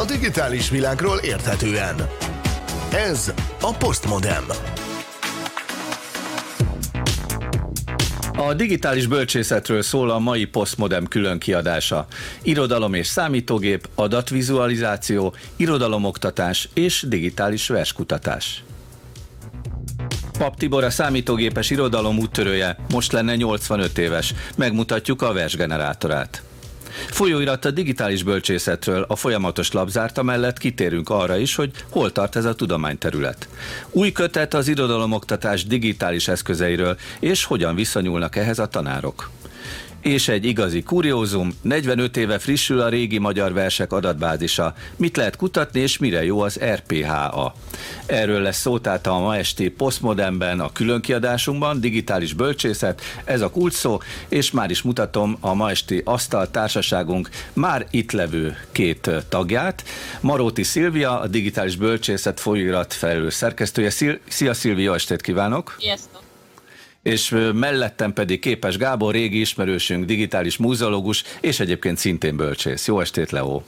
a digitális világról érthetően. Ez a Postmodem. A digitális bölcsészetről szól a mai Postmodem külön kiadása. Irodalom és számítógép, adatvizualizáció, irodalomoktatás és digitális verskutatás. Pap Tibor a számítógépes irodalom úttörője, most lenne 85 éves. Megmutatjuk a versgenerátorát. Folyóirat a digitális bölcsészetről, a folyamatos labzárta mellett kitérünk arra is, hogy hol tart ez a tudományterület. Új kötet az irodalomoktatás digitális eszközeiről, és hogyan viszonyulnak ehhez a tanárok. És egy igazi kuriózum, 45 éve frissül a régi magyar versek adatbázisa. Mit lehet kutatni, és mire jó az RPHA? Erről lesz szó tehát a ma esti Postmodernben, a különkiadásunkban, digitális bölcsészet, ez a kulcs szó, és már is mutatom a ma esti asztal társaságunk már itt levő két tagját. Maróti Szilvia, a digitális bölcsészet folyóirat felelős szerkesztője. Szia Szilvia, jó estét kívánok! Sziasztok! És mellettem pedig Képes Gábor, régi ismerősünk, digitális múzeológus, és egyébként szintén bölcsész. Jó estét, Leo!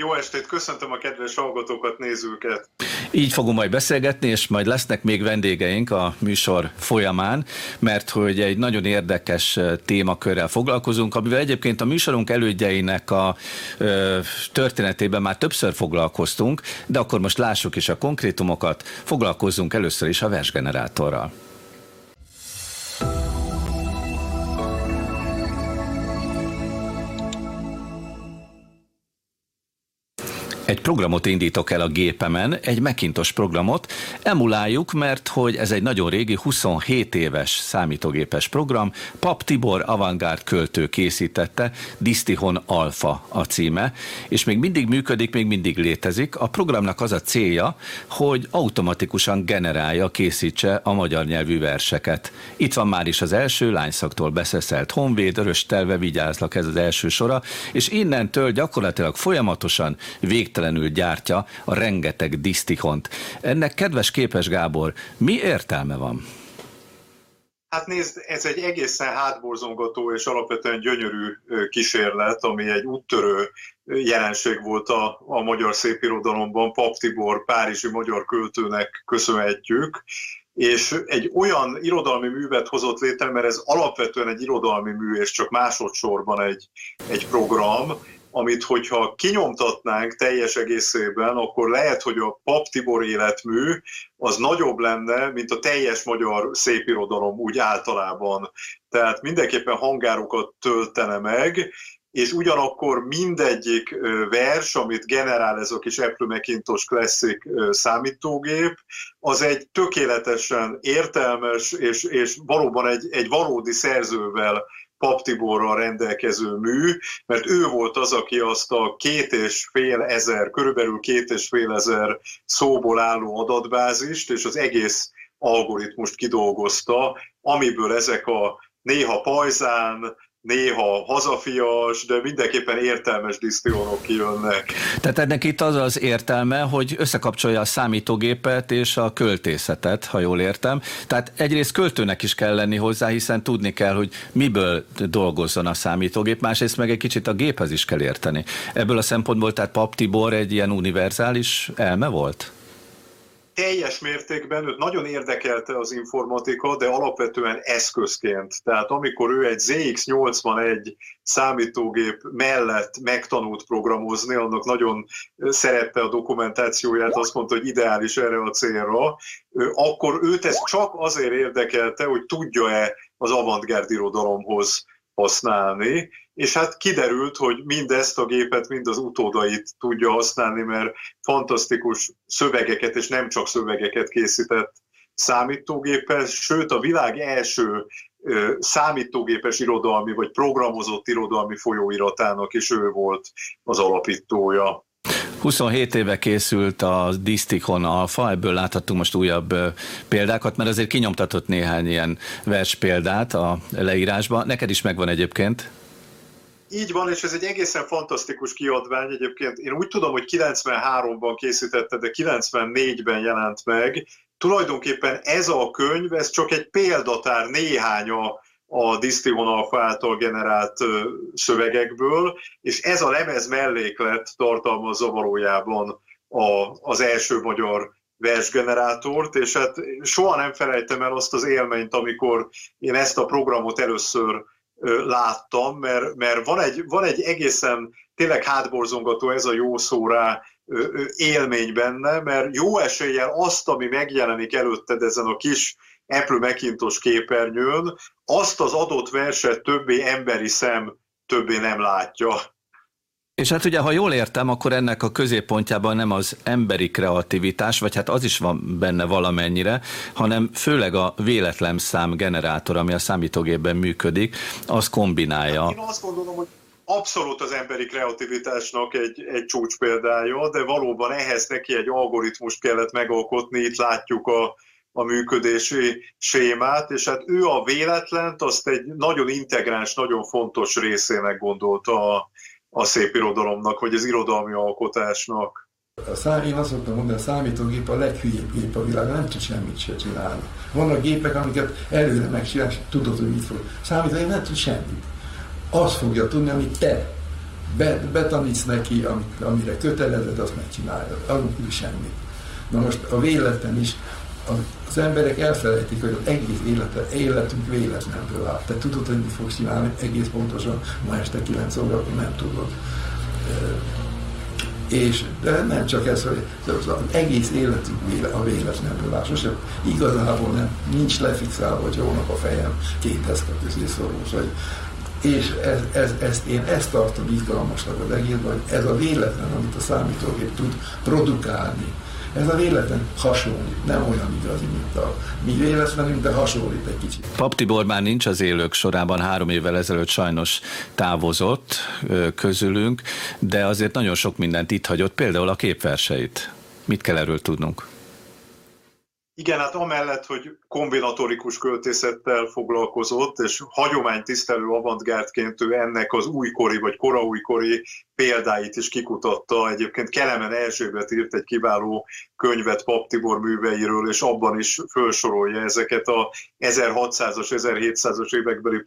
Jó estét, köszöntöm a kedves hallgatókat, nézőket! Így fogunk majd beszélgetni, és majd lesznek még vendégeink a műsor folyamán, mert hogy egy nagyon érdekes témakörrel foglalkozunk, amivel egyébként a műsorunk elődjeinek a ö, történetében már többször foglalkoztunk, de akkor most lássuk is a konkrétumokat, foglalkozzunk először is a versgenerátorral. Egy programot indítok el a gépemen, egy Macintosh programot, emuláljuk, mert hogy ez egy nagyon régi, 27 éves számítógépes program, Pap Tibor Avantgárd költő készítette, Distihon Alpha a címe, és még mindig működik, még mindig létezik. A programnak az a célja, hogy automatikusan generálja, készítse a magyar nyelvű verseket. Itt van már is az első, lányszaktól beszeszelt Honvéd, Örös Telve, Vigyázlak, ez az első sora, és innentől gyakorlatilag folyamatosan végtelen végtelenül gyártja a rengeteg disztihont. Ennek kedves képes Gábor, mi értelme van? Hát nézd, ez egy egészen hátborzongató és alapvetően gyönyörű kísérlet, ami egy úttörő jelenség volt a, a magyar szépirodalomban, Pap Tibor, párizsi magyar költőnek köszönhetjük, és egy olyan irodalmi művet hozott létre, mert ez alapvetően egy irodalmi mű, és csak másodszorban egy, egy program, amit hogyha kinyomtatnánk teljes egészében, akkor lehet, hogy a Pap Tibor életmű az nagyobb lenne, mint a teljes magyar szépirodalom úgy általában. Tehát mindenképpen hangárokat töltene meg, és ugyanakkor mindegyik vers, amit generál ez a kis Apple Macintosh Classic számítógép, az egy tökéletesen értelmes és, és valóban egy, egy valódi szerzővel Paptiborral rendelkező mű, mert ő volt az, aki azt a két és fél ezer, körülbelül két és fél ezer szóból álló adatbázist, és az egész algoritmust kidolgozta, amiből ezek a néha pajzán, néha hazafias, de mindenképpen értelmes disztionok kijönnek. Tehát ennek itt az az értelme, hogy összekapcsolja a számítógépet és a költészetet, ha jól értem. Tehát egyrészt költőnek is kell lenni hozzá, hiszen tudni kell, hogy miből dolgozzon a számítógép, másrészt meg egy kicsit a géphez is kell érteni. Ebből a szempontból tehát Pap Tibor egy ilyen univerzális elme volt? Teljes mértékben őt nagyon érdekelte az informatika, de alapvetően eszközként. Tehát amikor ő egy ZX81 számítógép mellett megtanult programozni, annak nagyon szerette a dokumentációját, azt mondta, hogy ideális erre a célra, akkor őt ez csak azért érdekelte, hogy tudja-e az avantgárd irodalomhoz használni, és hát kiderült, hogy mindezt a gépet, mind az utódait tudja használni, mert fantasztikus szövegeket, és nem csak szövegeket készített számítógéppel, sőt a világ első számítógépes irodalmi, vagy programozott irodalmi folyóiratának is ő volt az alapítója. 27 éve készült a Distichon Alpha, ebből láthattunk most újabb példákat, mert azért kinyomtatott néhány ilyen vers példát a leírásban. Neked is megvan egyébként? Így van, és ez egy egészen fantasztikus kiadvány egyébként. Én úgy tudom, hogy 93-ban készítette, de 94-ben jelent meg. Tulajdonképpen ez a könyv, ez csak egy példatár néhány a a Disztion Alpha által generált szövegekből, és ez a lemez melléklet tartalmazza valójában a, az első magyar versgenerátort, és hát soha nem felejtem el azt az élményt, amikor én ezt a programot először láttam, mert, mert van, egy, van egy egészen tényleg hátborzongató ez a jó szó élmény benne, mert jó eséllyel azt, ami megjelenik előtted ezen a kis Apple Macintosh képernyőn, azt az adott verset többé emberi szem többé nem látja. És hát ugye, ha jól értem, akkor ennek a középpontjában nem az emberi kreativitás, vagy hát az is van benne valamennyire, hanem főleg a véletlen szám generátor, ami a számítógépben működik, az kombinálja. Hát én azt gondolom, hogy abszolút az emberi kreativitásnak egy, egy csúcs példája, de valóban ehhez neki egy algoritmust kellett megalkotni, itt látjuk a, a működési sémát, és hát ő a véletlent azt egy nagyon integráns, nagyon fontos részének gondolta a, a szép irodalomnak, vagy az irodalmi alkotásnak. A szám, én azt szoktam mondani, a számítógép a leghülyébb gép a világon, nem tud semmit se csinálni. Vannak gépek, amiket előre megcsinálsz, tudod, hogy mit fog. Számítógép nem tud semmit. Azt fogja tudni, amit te betanítsz neki, amire kötelezed, azt megcsinálja. Azon kívül semmit. Na most a véletlen is az emberek elfelejtik, hogy az egész élete, életünk véletlenből áll. Te tudod, hogy mit fogsz csinálni egész pontosan ma este 9 óra, nem tudod. És de nem csak ez, hogy az egész életünk véle, a véletlenből áll. Sosem igazából nem, nincs lefixálva, hogy hónap a fejem két eszka közé szorulsz, hogy és ez, ez, ezt, én ezt tartom izgalmasnak az egészben, hogy ez a véletlen, amit a számítógép tud produkálni, ez a véletlen hasonlít, nem olyan igazi, mint a mi véletlenünk, de hasonlít egy kicsit. Pap Tibor már nincs az élők sorában, három évvel ezelőtt sajnos távozott közülünk, de azért nagyon sok mindent itt hagyott, például a képverseit. Mit kell erről tudnunk? Igen, hát amellett, hogy kombinatorikus költészettel foglalkozott, és hagyománytisztelő avantgárdként ő ennek az újkori vagy koraújkori példáit is kikutatta. Egyébként Kelemen Erzsébet írt egy kiváló könyvet Pap Tibor műveiről, és abban is felsorolja ezeket a 1600-as, 1700-as évekbeli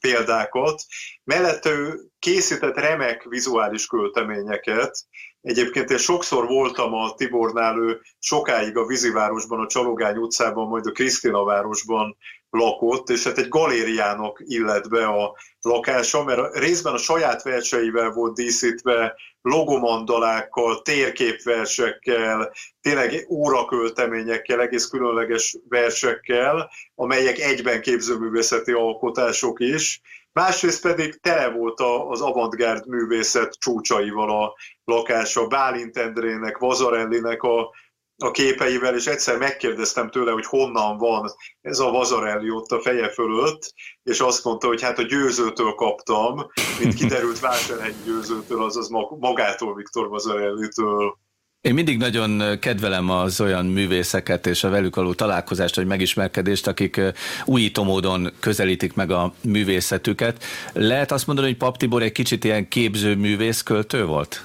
példákat. Mellette ő készített remek vizuális költeményeket, Egyébként én sokszor voltam a Tibornál, ő sokáig a Vízivárosban, a Csalogány utcában, majd a Krisztina városban lakott, és hát egy galériának illet be a lakása, mert részben a saját verseivel volt díszítve, logomandalákkal, térképversekkel, tényleg órakölteményekkel, egész különleges versekkel, amelyek egyben képzőművészeti alkotások is, Másrészt pedig tele volt az avantgárd művészet csúcsaival a lakása, Bálint Endrének, Vazarellinek a, a képeivel, és egyszer megkérdeztem tőle, hogy honnan van ez a Vazarelli ott a feje fölött, és azt mondta, hogy hát a győzőtől kaptam, mint kiderült Vásárhelyi győzőtől, azaz magától Viktor Vazarellitől. Én mindig nagyon kedvelem az olyan művészeket és a velük való találkozást, vagy megismerkedést, akik újító módon közelítik meg a művészetüket. Lehet azt mondani, hogy Pap Tibor egy kicsit ilyen képző művész költő volt?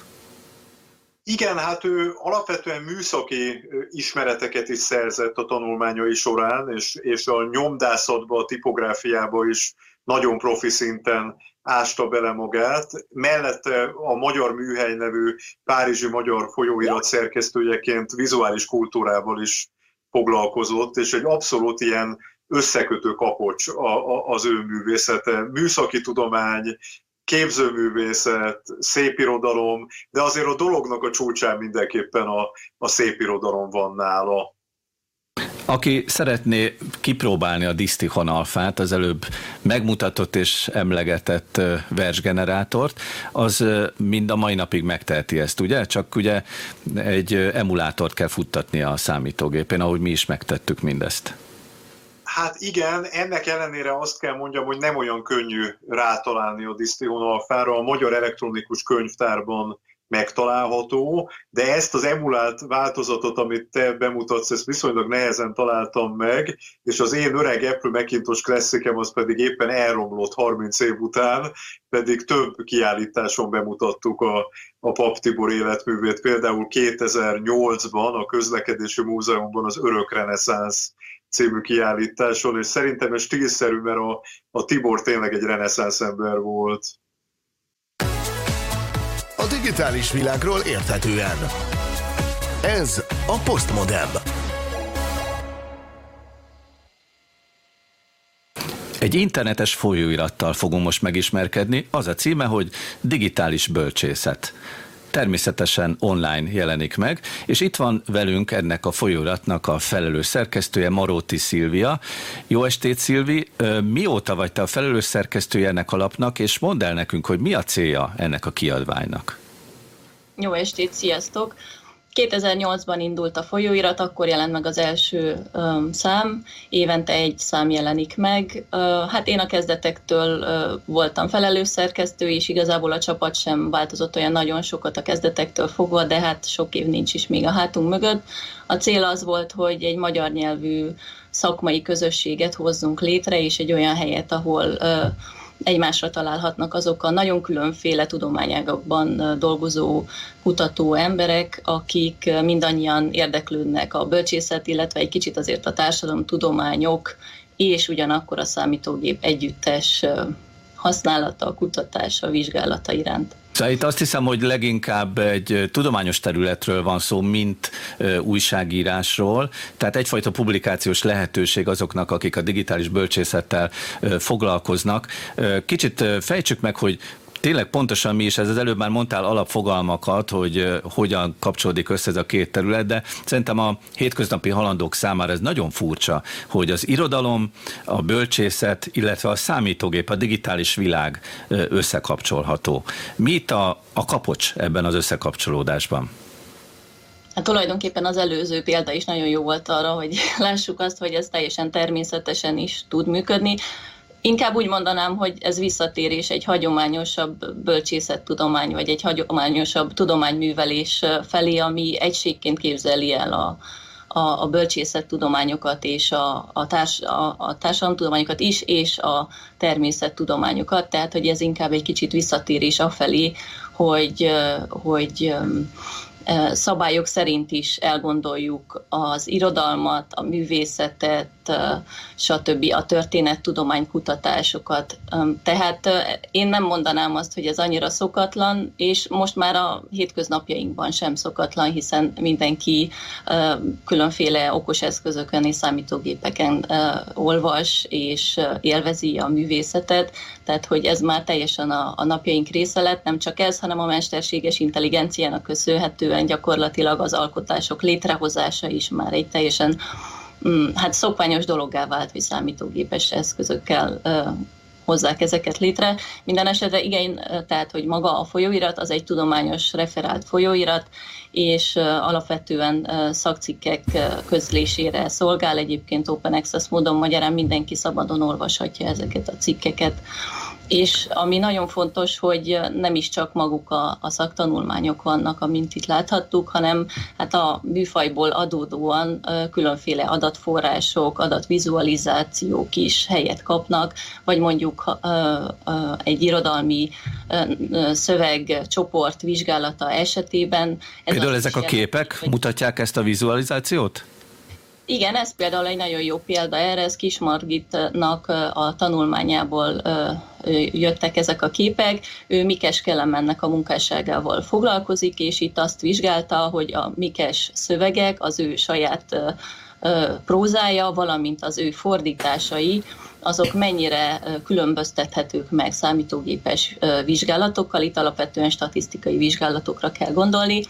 Igen, hát ő alapvetően műszaki ismereteket is szerzett a tanulmányai során, és, és a nyomdászatba, a tipográfiába is nagyon profi szinten ásta bele magát. Mellette a Magyar Műhely nevű Párizsi Magyar Folyóirat szerkesztőjeként vizuális kultúrával is foglalkozott, és egy abszolút ilyen összekötő kapocs az ő művészete. Műszaki tudomány, képzőművészet, szépirodalom, de azért a dolognak a csúcsán mindenképpen a, a szépirodalom van nála. Aki szeretné kipróbálni a Disztihon alfát, az előbb megmutatott és emlegetett versgenerátort, az mind a mai napig megteheti ezt, ugye? Csak ugye egy emulátort kell futtatni a számítógépén, ahogy mi is megtettük mindezt. Hát igen, ennek ellenére azt kell mondjam, hogy nem olyan könnyű rátalálni a Disztihon alfára. A Magyar Elektronikus Könyvtárban megtalálható, de ezt az emulált változatot, amit te bemutatsz, ezt viszonylag nehezen találtam meg, és az én öreg Apple Macintosh klasszikem az pedig éppen elromlott 30 év után, pedig több kiállításon bemutattuk a, a Pap Tibor életművét, például 2008-ban a Közlekedési Múzeumban az Örök Reneszánsz című kiállításon, és szerintem ez stílszerű, mert a, a Tibor tényleg egy reneszánsz ember volt. Digitális világról érthetően. Ez a Postmodem. Egy internetes folyóirattal fogunk most megismerkedni, az a címe, hogy Digitális Bölcsészet természetesen online jelenik meg, és itt van velünk ennek a folyóratnak a felelős szerkesztője, Maróti Szilvia. Jó estét, Szilvi! Mióta vagy te a felelős szerkesztője ennek a lapnak, és mondd el nekünk, hogy mi a célja ennek a kiadványnak? Jó estét, sziasztok! 2008-ban indult a folyóirat, akkor jelent meg az első um, szám, évente egy szám jelenik meg. Uh, hát én a kezdetektől uh, voltam felelős szerkesztő, és igazából a csapat sem változott olyan nagyon sokat a kezdetektől fogva, de hát sok év nincs is még a hátunk mögött. A cél az volt, hogy egy magyar nyelvű szakmai közösséget hozzunk létre, és egy olyan helyet, ahol uh, egymásra találhatnak azok a nagyon különféle tudományágakban dolgozó kutató emberek, akik mindannyian érdeklődnek a bölcsészet, illetve egy kicsit azért a társadalomtudományok és ugyanakkor a számítógép együttes használata, kutatása, vizsgálata iránt. Szóval itt azt hiszem, hogy leginkább egy tudományos területről van szó, mint újságírásról, tehát egyfajta publikációs lehetőség azoknak, akik a digitális bölcsészettel foglalkoznak. Kicsit fejtsük meg, hogy Tényleg pontosan mi is, ez az előbb már mondtál alapfogalmakat, hogy hogyan kapcsolódik össze ez a két terület, de szerintem a hétköznapi halandók számára ez nagyon furcsa, hogy az irodalom, a bölcsészet, illetve a számítógép, a digitális világ összekapcsolható. Mi itt a, a kapocs ebben az összekapcsolódásban? Hát tulajdonképpen az előző példa is nagyon jó volt arra, hogy lássuk azt, hogy ez teljesen természetesen is tud működni. Inkább úgy mondanám, hogy ez visszatérés egy hagyományosabb bölcsészettudomány, vagy egy hagyományosabb tudományművelés felé, ami egységként képzeli el a, a, a bölcsészettudományokat és a, a, társ, a, a társadalomtudományokat is, és a természettudományokat, tehát hogy ez inkább egy kicsit visszatérés afelé, hogy, hogy szabályok szerint is elgondoljuk az irodalmat, a művészetet, stb. a történettudomány kutatásokat. Tehát én nem mondanám azt, hogy ez annyira szokatlan, és most már a hétköznapjainkban sem szokatlan, hiszen mindenki különféle okos eszközökön és számítógépeken olvas és élvezi a művészetet, tehát hogy ez már teljesen a, napjaink része lett, nem csak ez, hanem a mesterséges intelligenciának köszönhetően gyakorlatilag az alkotások létrehozása is már egy teljesen mm, hát szokványos dologgá vált, hogy számítógépes eszközökkel hozzák ezeket létre. Minden esetre igen, tehát, hogy maga a folyóirat az egy tudományos referált folyóirat, és alapvetően szakcikkek közlésére szolgál. Egyébként Open Access módon magyarán mindenki szabadon olvashatja ezeket a cikkeket és ami nagyon fontos, hogy nem is csak maguk a, a szaktanulmányok vannak, amint itt láthattuk, hanem hát a műfajból adódóan különféle adatforrások, adatvizualizációk is helyet kapnak, vagy mondjuk egy irodalmi szövegcsoport vizsgálata esetében. Ez Például ezek a képek mutatják ezt a vizualizációt? Igen, ez például egy nagyon jó példa erre, ez Kismargitnak a tanulmányából jöttek ezek a képek. Ő Mikes Kelemennek a munkásságával foglalkozik, és itt azt vizsgálta, hogy a Mikes szövegek, az ő saját prózája, valamint az ő fordításai, azok mennyire különböztethetők meg számítógépes vizsgálatokkal, itt alapvetően statisztikai vizsgálatokra kell gondolni,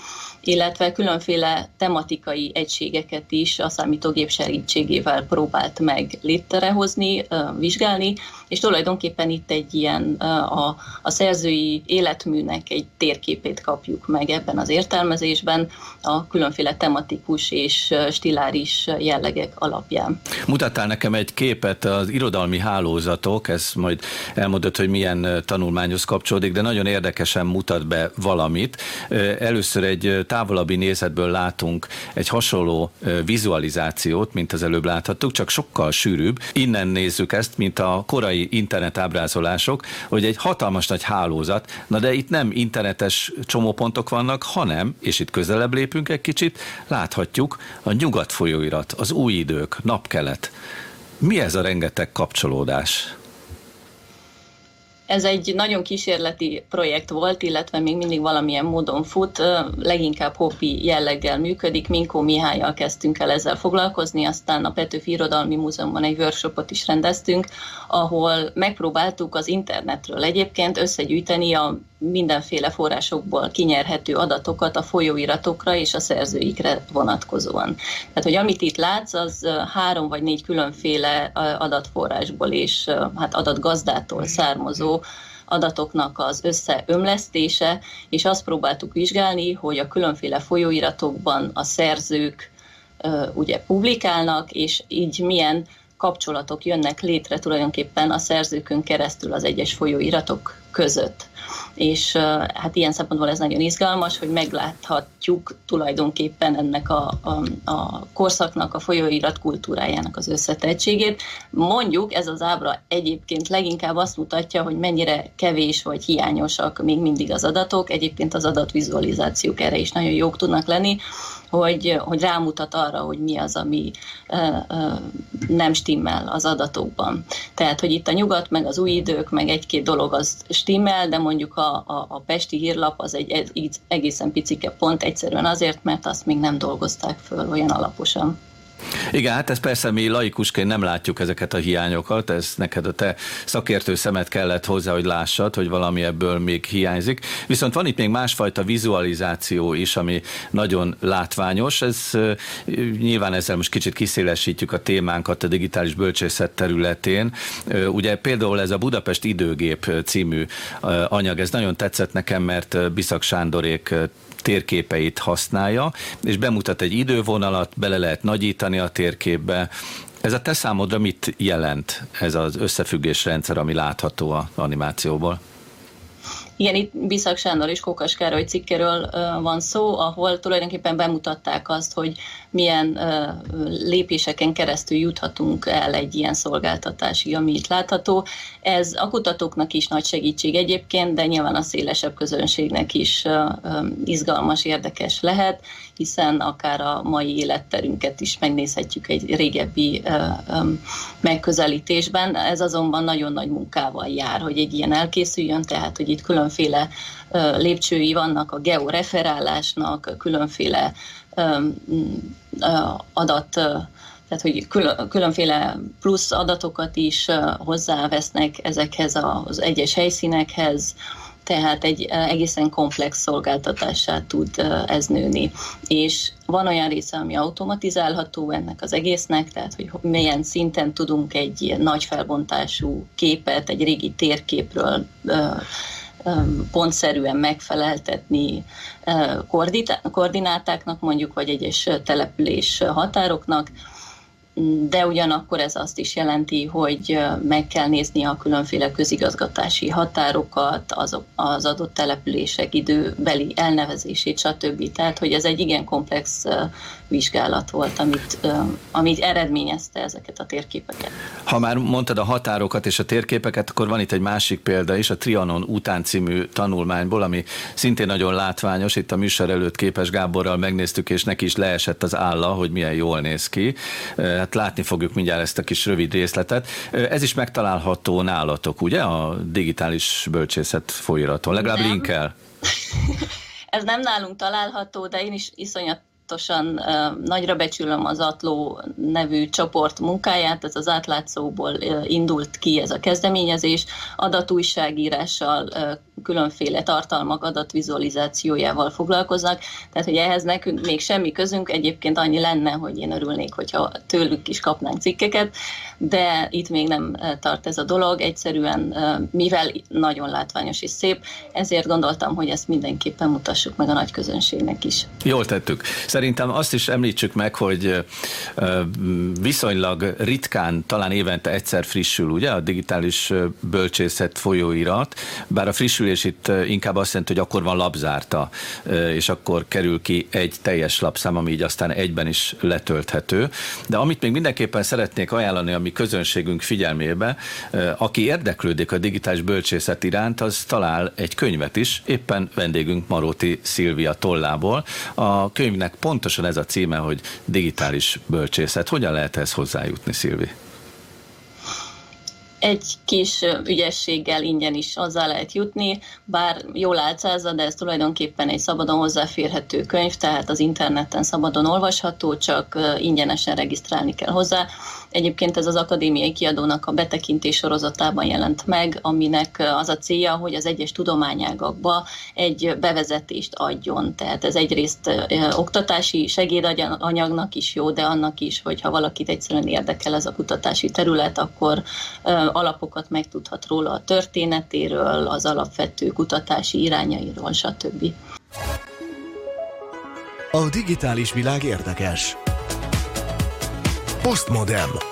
illetve különféle tematikai egységeket is a számítógép segítségével próbált meg létrehozni, vizsgálni, és tulajdonképpen itt egy ilyen a, a szerzői életműnek egy térképét kapjuk meg ebben az értelmezésben a különféle tematikus és stiláris jellegek alapján. Mutattál nekem egy képet az irodalmi hálózatok, ez majd elmondott, hogy milyen tanulmányhoz kapcsolódik, de nagyon érdekesen mutat be valamit. Először egy távolabbi nézetből látunk egy hasonló vizualizációt, mint az előbb láthattuk, csak sokkal sűrűbb. Innen nézzük ezt, mint a korai internet kapcsolások, hogy egy hatalmas nagy hálózat, na de itt nem internetes csomópontok vannak, hanem, és itt közelebb lépünk egy kicsit, láthatjuk a nyugat folyóirat, az új idők, napkelet. Mi ez a rengeteg kapcsolódás? Ez egy nagyon kísérleti projekt volt, illetve még mindig valamilyen módon fut, leginkább hobbi jelleggel működik. Minkó Mihályjal kezdtünk el ezzel foglalkozni, aztán a Petőfi Irodalmi Múzeumban egy workshopot is rendeztünk, ahol megpróbáltuk az internetről egyébként összegyűjteni a mindenféle forrásokból kinyerhető adatokat a folyóiratokra és a szerzőikre vonatkozóan. Tehát, hogy amit itt látsz, az három vagy négy különféle adatforrásból és hát adatgazdától származó adatoknak az összeömlesztése, és azt próbáltuk vizsgálni, hogy a különféle folyóiratokban a szerzők ugye publikálnak, és így milyen kapcsolatok jönnek létre tulajdonképpen a szerzőkön keresztül az egyes folyóiratok között és hát ilyen szempontból ez nagyon izgalmas, hogy megláthatjuk tulajdonképpen ennek a, a, a korszaknak, a folyóirat kultúrájának az összetettségét. Mondjuk ez az ábra egyébként leginkább azt mutatja, hogy mennyire kevés vagy hiányosak még mindig az adatok, egyébként az adatvizualizációk erre is nagyon jók tudnak lenni, hogy, hogy rámutat arra, hogy mi az, ami ö, ö, nem stimmel az adatokban. Tehát, hogy itt a nyugat, meg az új idők, meg egy-két dolog az stimmel, de mondjuk a, a, a Pesti hírlap az egy, egészen picike pont, egyszerűen azért, mert azt még nem dolgozták föl olyan alaposan. Igen, hát ez persze mi laikusként nem látjuk ezeket a hiányokat, ez neked a te szakértő szemet kellett hozzá, hogy lássad, hogy valami ebből még hiányzik. Viszont van itt még másfajta vizualizáció is, ami nagyon látványos. Ez nyilván ezzel most kicsit kiszélesítjük a témánkat a digitális bölcsészet területén. Ugye például ez a Budapest időgép című anyag, ez nagyon tetszett nekem, mert Biszak Sándorék térképeit használja, és bemutat egy idővonalat, bele lehet nagyítani a térképbe. Ez a te számodra mit jelent ez az összefüggésrendszer, ami látható a animációból? Igen, itt Biszak Sándor és Kokas Károly cikkéről van szó, ahol tulajdonképpen bemutatták azt, hogy milyen lépéseken keresztül juthatunk el egy ilyen szolgáltatásig, ami itt látható. Ez a kutatóknak is nagy segítség egyébként, de nyilván a szélesebb közönségnek is izgalmas, érdekes lehet, hiszen akár a mai életterünket is megnézhetjük egy régebbi megközelítésben. Ez azonban nagyon nagy munkával jár, hogy egy ilyen elkészüljön, tehát hogy itt különféle lépcsői vannak a georeferálásnak, különféle adat tehát hogy különféle plusz adatokat is hozzávesznek ezekhez az egyes helyszínekhez, tehát egy egészen komplex szolgáltatássá tud ez nőni. És van olyan része, ami automatizálható ennek az egésznek, tehát hogy milyen szinten tudunk egy nagy felbontású képet, egy régi térképről pontszerűen megfeleltetni koordinátáknak mondjuk, vagy egyes település határoknak, de ugyanakkor ez azt is jelenti, hogy meg kell nézni a különféle közigazgatási határokat, az adott települések időbeli elnevezését, stb. Tehát, hogy ez egy igen komplex vizsgálat volt, amit, amit eredményezte ezeket a térképeket. Ha már mondtad a határokat és a térképeket, akkor van itt egy másik példa is, a Trianon után című tanulmányból, ami szintén nagyon látványos. Itt a műsor előtt Képes Gáborral megnéztük, és neki is leesett az álla, hogy milyen jól néz ki. Hát látni fogjuk mindjárt ezt a kis rövid részletet. Ez is megtalálható nálatok, ugye? A digitális bölcsészet folyiraton. Legalább nem. linkel. Ez nem nálunk található, de én is iszonyat uh, nagyra becsülöm az Atló nevű csoport munkáját, ez az átlátszóból indult ki ez a kezdeményezés, adatújságírással, különféle tartalmak adatvizualizációjával foglalkoznak, tehát hogy ehhez nekünk még semmi közünk, egyébként annyi lenne, hogy én örülnék, hogyha tőlük is kapnánk cikkeket, de itt még nem tart ez a dolog, egyszerűen mivel nagyon látványos és szép, ezért gondoltam, hogy ezt mindenképpen mutassuk meg a nagy közönségnek is. Jól tettük. Szerintem Szerintem azt is említsük meg, hogy viszonylag ritkán, talán évente egyszer frissül, ugye, a digitális bölcsészet folyóirat, bár a frissülés itt inkább azt jelenti, hogy akkor van lapzárta, és akkor kerül ki egy teljes lapszám, ami így aztán egyben is letölthető. De amit még mindenképpen szeretnék ajánlani a mi közönségünk figyelmébe, aki érdeklődik a digitális bölcsészet iránt, az talál egy könyvet is, éppen vendégünk Maróti Szilvia tollából. A könyvnek pontosan ez a címe, hogy digitális bölcsészet. Hogyan lehet ez hozzájutni, Szilvi? egy kis ügyességgel ingyen is hozzá lehet jutni, bár jól álcázza, de ez tulajdonképpen egy szabadon hozzáférhető könyv, tehát az interneten szabadon olvasható, csak ingyenesen regisztrálni kell hozzá. Egyébként ez az akadémiai kiadónak a betekintés sorozatában jelent meg, aminek az a célja, hogy az egyes tudományágakba egy bevezetést adjon. Tehát ez egyrészt oktatási segédanyagnak is jó, de annak is, hogyha valakit egyszerűen érdekel ez a kutatási terület, akkor alapokat megtudhat róla a történetéről, az alapvető kutatási irányairól, stb. A digitális világ érdekes. Postmodern.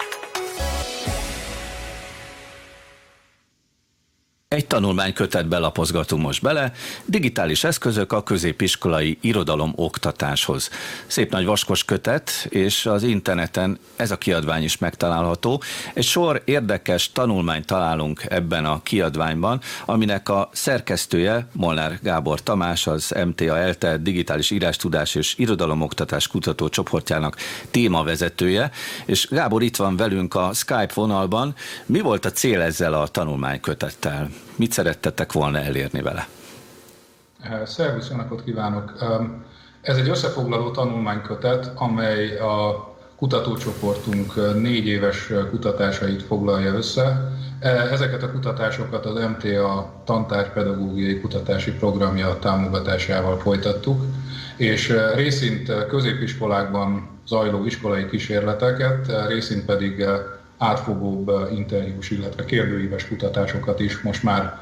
Egy tanulmánykötetbe lapozgatunk most bele, digitális eszközök a középiskolai irodalom oktatáshoz. Szép nagy vaskos kötet, és az interneten ez a kiadvány is megtalálható. Egy sor érdekes tanulmányt találunk ebben a kiadványban, aminek a szerkesztője Molnár Gábor Tamás, az MTA ELTE Digitális Írástudás és Irodalomoktatás Kutató csoportjának témavezetője, és Gábor itt van velünk a Skype vonalban. Mi volt a cél ezzel a tanulmánykötettel? Mit szerettetek volna elérni vele? Szervusz, jó napot kívánok! Ez egy összefoglaló tanulmánykötet, amely a kutatócsoportunk négy éves kutatásait foglalja össze. Ezeket a kutatásokat az MTA tantárpedagógiai kutatási programja támogatásával folytattuk, és részint középiskolákban zajló iskolai kísérleteket, részint pedig átfogóbb interjús, illetve kérdőíves kutatásokat is most már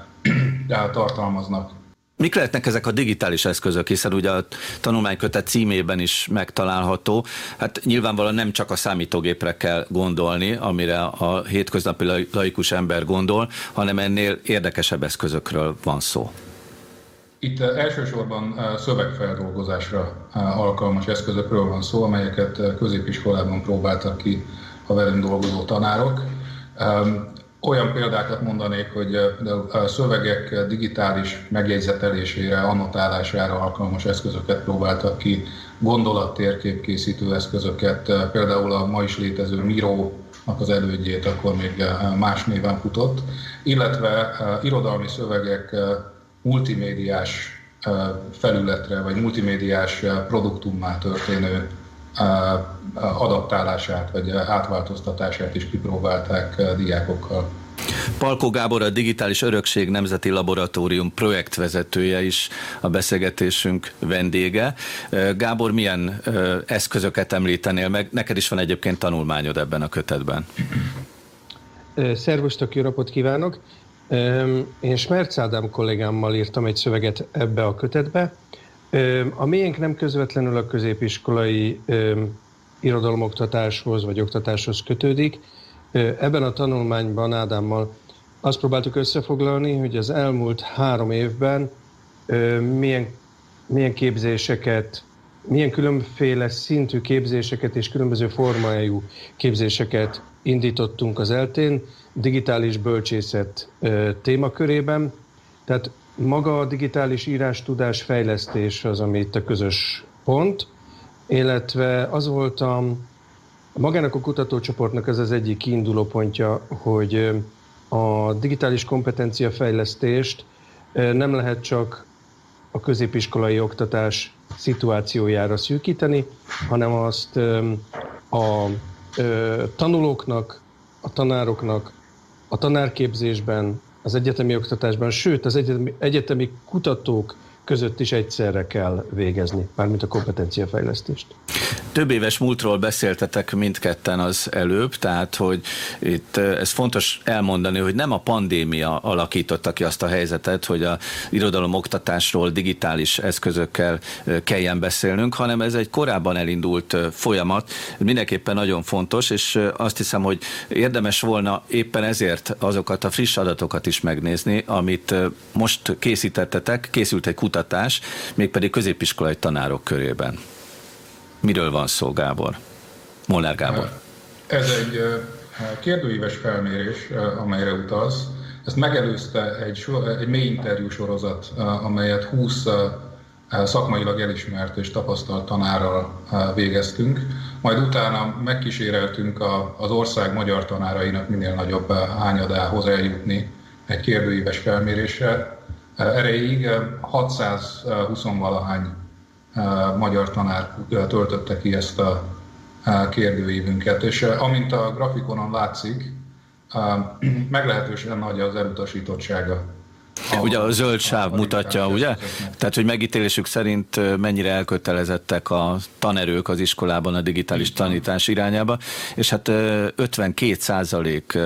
tartalmaznak. Mik lehetnek ezek a digitális eszközök, hiszen ugye a tanulmánykötet címében is megtalálható. Hát nyilvánvalóan nem csak a számítógépre kell gondolni, amire a hétköznapi laikus ember gondol, hanem ennél érdekesebb eszközökről van szó. Itt elsősorban szövegfeldolgozásra alkalmas eszközökről van szó, amelyeket középiskolában próbáltak ki a velünk dolgozó tanárok. Olyan példákat mondanék, hogy a szövegek digitális megjegyzetelésére, annotálására alkalmas eszközöket próbáltak ki, gondolattérképkészítő eszközöket, például a ma is létező Miro az elődjét akkor még más néven futott, illetve irodalmi szövegek multimédiás felületre, vagy multimédiás produktummá történő adaptálását vagy átváltoztatását is kipróbálták diákokkal. Palkó Gábor a Digitális Örökség Nemzeti Laboratórium projektvezetője is a beszélgetésünk vendége. Gábor, milyen eszközöket említenél meg? Neked is van egyébként tanulmányod ebben a kötetben. Szervusztok, jó napot kívánok! Én Smerc Ádám kollégámmal írtam egy szöveget ebbe a kötetbe, a miénk nem közvetlenül a középiskolai irodalomoktatáshoz vagy oktatáshoz kötődik. Ebben a tanulmányban Ádámmal azt próbáltuk összefoglalni, hogy az elmúlt három évben milyen, milyen képzéseket, milyen különféle szintű képzéseket és különböző formájú képzéseket indítottunk az eltén digitális bölcsészet témakörében. Tehát maga a digitális írás tudás fejlesztés az, ami itt a közös pont, illetve az volt a, magának a kutatócsoportnak ez az egyik kiinduló pontja, hogy a digitális kompetencia fejlesztést nem lehet csak a középiskolai oktatás szituációjára szűkíteni, hanem azt a tanulóknak, a tanároknak, a tanárképzésben, az egyetemi oktatásban, sőt az egyetemi, egyetemi kutatók között is egyszerre kell végezni, mármint a kompetenciafejlesztést. Több éves múltról beszéltetek mindketten az előbb, tehát hogy itt ez fontos elmondani, hogy nem a pandémia alakította ki azt a helyzetet, hogy a irodalom oktatásról digitális eszközökkel kelljen beszélnünk, hanem ez egy korábban elindult folyamat, mindenképpen nagyon fontos, és azt hiszem, hogy érdemes volna éppen ezért azokat a friss adatokat is megnézni, amit most készítettetek, készült egy kutatás, mégpedig középiskolai tanárok körében. Miről van szó, Gábor? Molnár Gábor. Ez egy kérdőíves felmérés, amelyre utalsz. Ezt megelőzte egy, egy mély interjú sorozat, amelyet 20 szakmailag elismert és tapasztalt tanárral végeztünk. Majd utána megkíséreltünk az ország magyar tanárainak minél nagyobb hányadához eljutni egy kérdőíves felmérésre. Erejéig 620-valahány magyar tanár töltötte ki ezt a kérdőívünket, és amint a grafikonon látszik, meglehetősen nagy az elutasítottsága a, ugye a zöld sáv mutatja, ugye? Tehát, hogy megítélésük szerint mennyire elkötelezettek a tanerők az iskolában a digitális tanítás irányába, és hát 52 százalék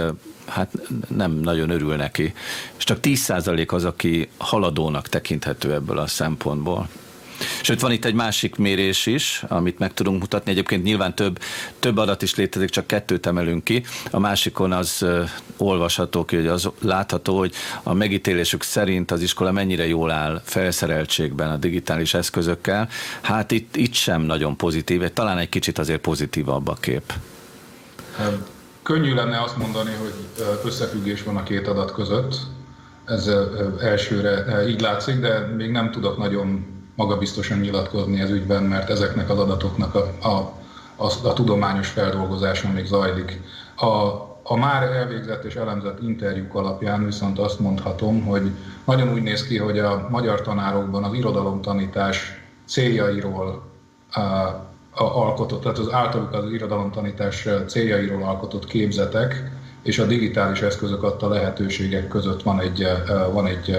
hát nem nagyon örül neki, és csak 10 százalék az, aki haladónak tekinthető ebből a szempontból. Sőt, van itt egy másik mérés is, amit meg tudunk mutatni. Egyébként nyilván több, több adat is létezik, csak kettőt emelünk ki. A másikon az olvasható hogy az látható, hogy a megítélésük szerint az iskola mennyire jól áll felszereltségben a digitális eszközökkel. Hát itt, itt sem nagyon pozitív, talán egy kicsit azért pozitívabb a kép. Könnyű lenne azt mondani, hogy összefüggés van a két adat között. Ez elsőre így látszik, de még nem tudok nagyon magabiztosan nyilatkozni ez ügyben, mert ezeknek az adatoknak a, a, a, a tudományos feldolgozása még zajlik. A, a már elvégzett és elemzett interjúk alapján viszont azt mondhatom, hogy nagyon úgy néz ki, hogy a magyar tanárokban az irodalomtanítás céljairól a, a alkotott, tehát az általuk az irodalomtanítás céljairól alkotott képzetek és a digitális eszközök adta lehetőségek között van egy, van egy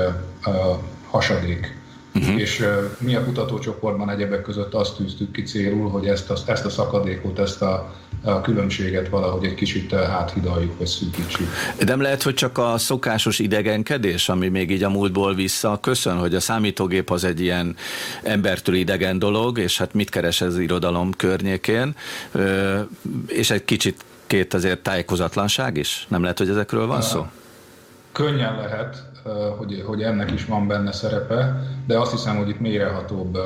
hasadék. Uh-huh. És mi a kutatócsoportban egyebek között azt tűztük ki célul, hogy ezt a, ezt a szakadékot, ezt a, a különbséget valahogy egy kicsit áthidaljuk, vagy szűkítsük. De nem lehet, hogy csak a szokásos idegenkedés, ami még így a múltból vissza köszön, hogy a számítógép az egy ilyen embertől idegen dolog, és hát mit keres ez irodalom környékén, és egy kicsit két azért tájékozatlanság is? Nem lehet, hogy ezekről van szó? Könnyen lehet, hogy, hogy ennek is van benne szerepe, de azt hiszem, hogy itt mélyrehatóbb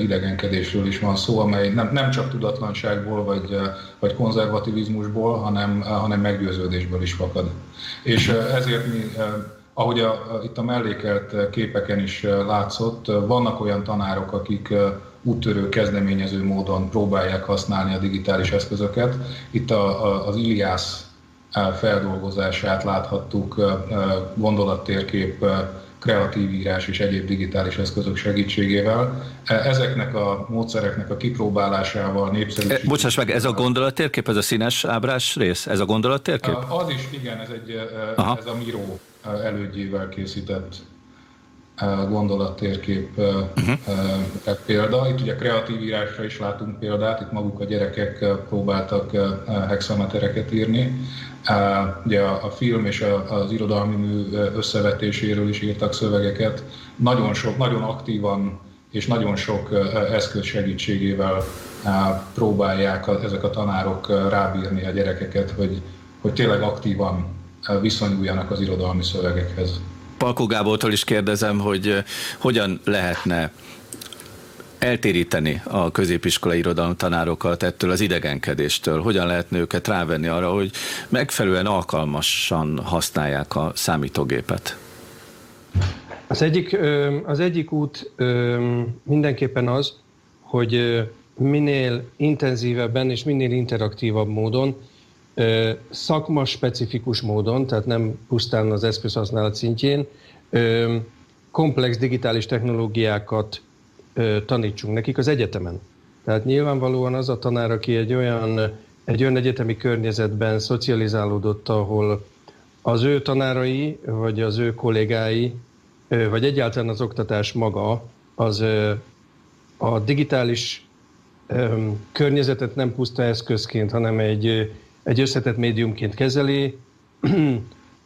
idegenkedésről is van szó, amely nem, nem csak tudatlanságból vagy, vagy konzervativizmusból, hanem, hanem meggyőződésből is fakad. És ezért mi, ahogy a, itt a mellékelt képeken is látszott, vannak olyan tanárok, akik úttörő kezdeményező módon próbálják használni a digitális eszközöket. Itt a, a, az Iliász feldolgozását láthattuk gondolattérkép, kreatív írás és egyéb digitális eszközök segítségével. Ezeknek a módszereknek a kipróbálásával népszerűsítés. Bocsáss meg, ez a gondolattérkép, ez a színes ábrás rész, ez a gondolattérkép? Az is, igen, ez, egy, Aha. ez a Miro elődjével készített gondolattérkép uh-huh. példa. Itt ugye kreatív írásra is látunk példát, itt maguk a gyerekek próbáltak hexametereket írni. Ugye a, film és az irodalmi mű összevetéséről is írtak szövegeket. Nagyon sok, nagyon aktívan és nagyon sok eszköz segítségével próbálják ezek a tanárok rábírni a gyerekeket, hogy, hogy tényleg aktívan viszonyuljanak az irodalmi szövegekhez. Palkó Gábortól is kérdezem, hogy hogyan lehetne eltéríteni a középiskolai irodalom tanárokat ettől az idegenkedéstől? Hogyan lehetne őket rávenni arra, hogy megfelelően alkalmasan használják a számítógépet? Az egyik, az egyik út mindenképpen az, hogy minél intenzívebben és minél interaktívabb módon, szakma specifikus módon, tehát nem pusztán az eszközhasználat szintjén, komplex digitális technológiákat tanítsunk nekik az egyetemen. Tehát nyilvánvalóan az a tanár, aki egy olyan, egy olyan egyetemi környezetben szocializálódott, ahol az ő tanárai, vagy az ő kollégái, vagy egyáltalán az oktatás maga, az a digitális környezetet nem puszta eszközként, hanem egy, egy összetett médiumként kezeli,